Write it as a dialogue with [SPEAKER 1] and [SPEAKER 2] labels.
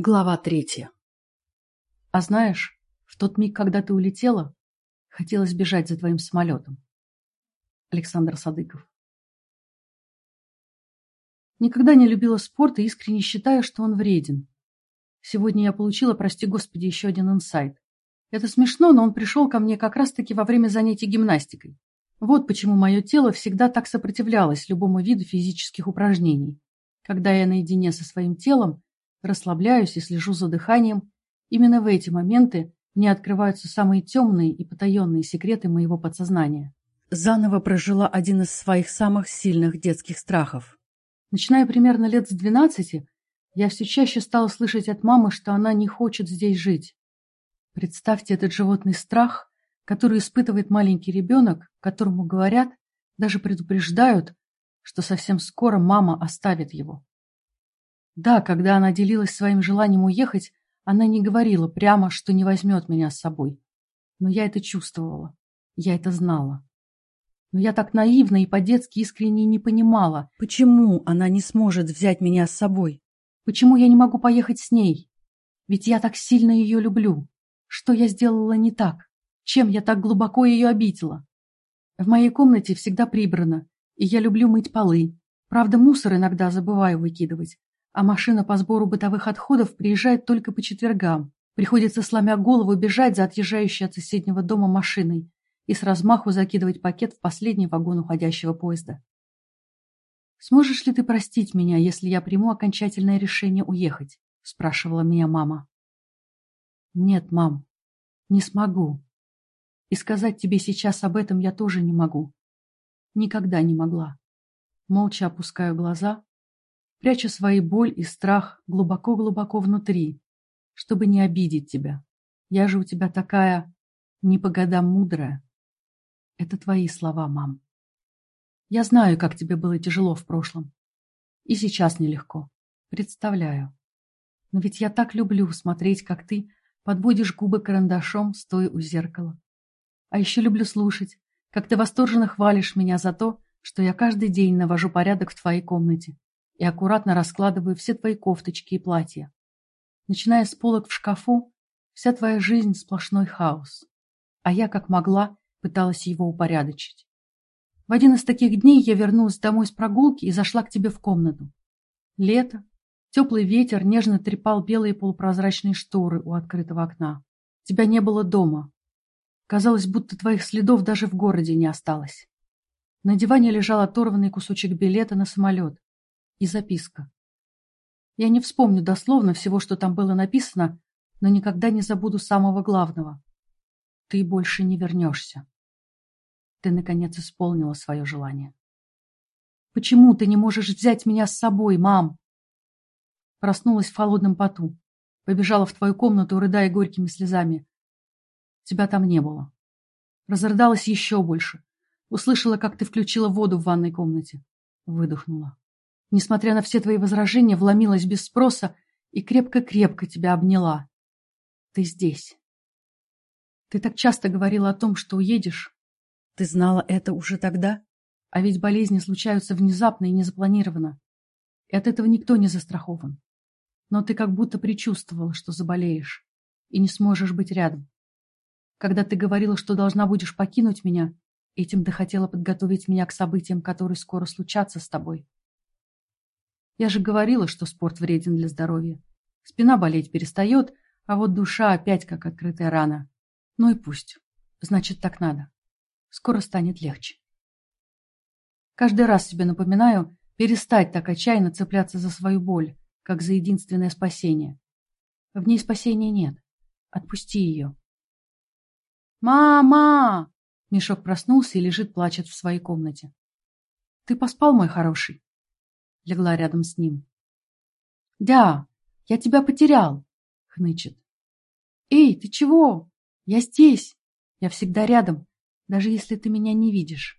[SPEAKER 1] Глава третья. А знаешь, в тот миг, когда ты улетела, хотелось бежать за твоим самолетом. Александр Садыков. Никогда не любила спорт и искренне считаю, что он вреден. Сегодня я получила, прости господи, еще один инсайт. Это смешно, но он пришел ко мне как раз-таки во время занятий гимнастикой. Вот почему мое тело всегда так сопротивлялось любому виду физических упражнений. Когда я наедине со своим телом, расслабляюсь и слежу за дыханием, именно в эти моменты мне открываются самые темные и потаенные секреты моего подсознания. Заново прожила один из своих самых сильных детских страхов. Начиная примерно лет с двенадцати, я все чаще стала слышать от мамы, что она не хочет здесь жить. Представьте этот животный страх, который испытывает маленький ребенок, которому говорят, даже предупреждают, что совсем скоро мама оставит его. Да, когда она делилась своим желанием уехать, она не говорила прямо, что не возьмет меня с собой. Но я это чувствовала. Я это знала. Но я так наивно и по-детски искренне не понимала, почему она не сможет взять меня с собой. Почему я не могу поехать с ней? Ведь я так сильно ее люблю. Что я сделала не так? Чем я так глубоко ее обидела? В моей комнате всегда прибрано, и я люблю мыть полы. Правда, мусор иногда забываю выкидывать а машина по сбору бытовых отходов приезжает только по четвергам. Приходится, сломя голову, бежать за отъезжающей от соседнего дома машиной и с размаху закидывать пакет в последний вагон уходящего поезда. «Сможешь ли ты простить меня, если я приму окончательное решение уехать?» – спрашивала меня мама. «Нет, мам, не смогу. И сказать тебе сейчас об этом я тоже не могу. Никогда не могла. Молча опускаю глаза, пряча свои боль и страх глубоко-глубоко внутри, чтобы не обидеть тебя. Я же у тебя такая не по годам мудрая. Это твои слова, мам. Я знаю, как тебе было тяжело в прошлом. И сейчас нелегко. Представляю. Но ведь я так люблю смотреть, как ты подводишь губы карандашом, стоя у зеркала. А еще люблю слушать, как ты восторженно хвалишь меня за то, что я каждый день навожу порядок в твоей комнате и аккуратно раскладываю все твои кофточки и платья. Начиная с полок в шкафу, вся твоя жизнь сплошной хаос. А я, как могла, пыталась его упорядочить. В один из таких дней я вернулась домой с прогулки и зашла к тебе в комнату. Лето, теплый ветер нежно трепал белые полупрозрачные шторы у открытого окна. Тебя не было дома. Казалось, будто твоих следов даже в городе не осталось. На диване лежал оторванный кусочек билета на самолет и записка. Я не вспомню дословно всего, что там было написано, но никогда не забуду самого главного. Ты больше не вернешься. Ты, наконец, исполнила свое желание. Почему ты не можешь взять меня с собой, мам? Проснулась в холодном поту. Побежала в твою комнату, рыдая горькими слезами. Тебя там не было. Разрыдалась еще больше. Услышала, как ты включила воду в ванной комнате. Выдохнула несмотря на все твои возражения, вломилась без спроса и крепко-крепко тебя обняла. Ты здесь. Ты так часто говорила о том, что уедешь. Ты знала это уже тогда? А ведь болезни случаются внезапно и незапланированно. И от этого никто не застрахован. Но ты как будто предчувствовала, что заболеешь, и не сможешь быть рядом. Когда ты говорила, что должна будешь покинуть меня, этим ты хотела подготовить меня к событиям, которые скоро случатся с тобой. Я же говорила, что спорт вреден для здоровья. Спина болеть перестает, а вот душа опять как открытая рана. Ну и пусть. Значит, так надо. Скоро станет легче. Каждый раз себе напоминаю перестать так отчаянно цепляться за свою боль, как за единственное спасение. В ней спасения нет. Отпусти ее. «Мама!» Мешок проснулся и лежит, плачет в своей комнате. «Ты поспал, мой хороший?» Легла рядом с ним. «Да, я тебя потерял!» — хнычет. «Эй, ты чего? Я здесь! Я всегда рядом, даже если ты меня не видишь!»